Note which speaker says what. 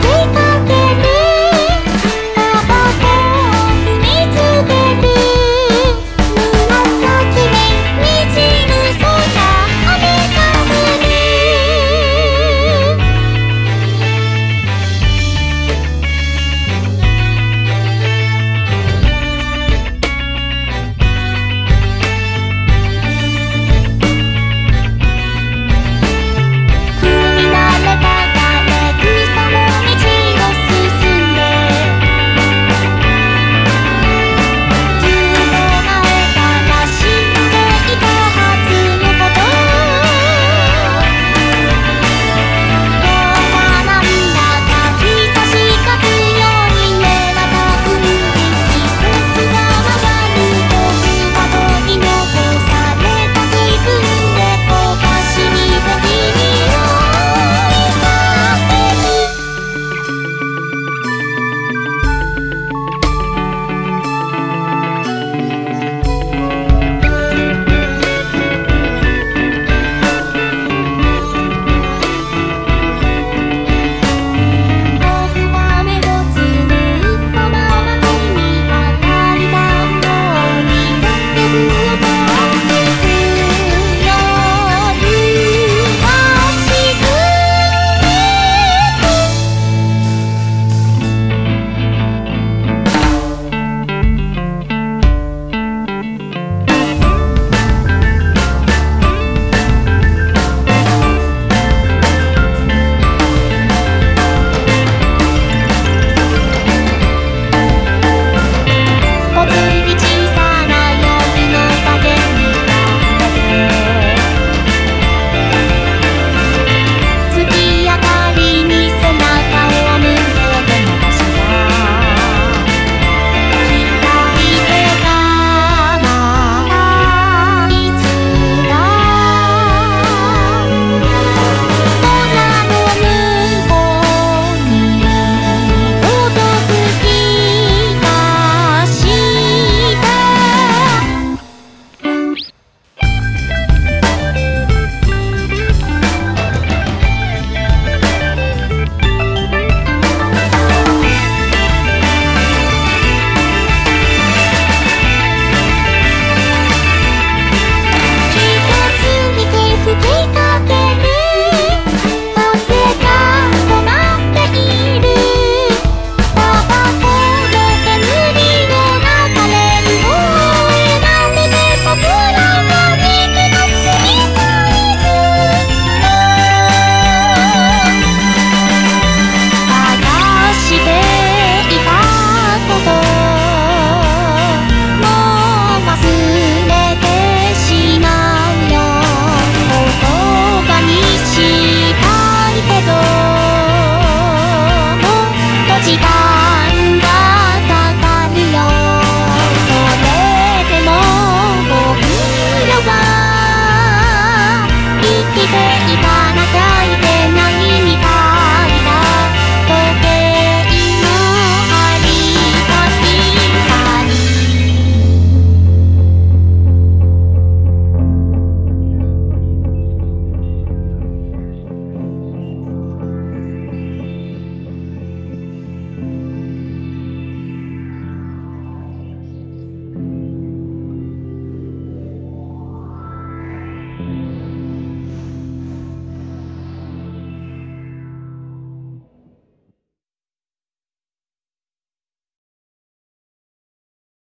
Speaker 1: take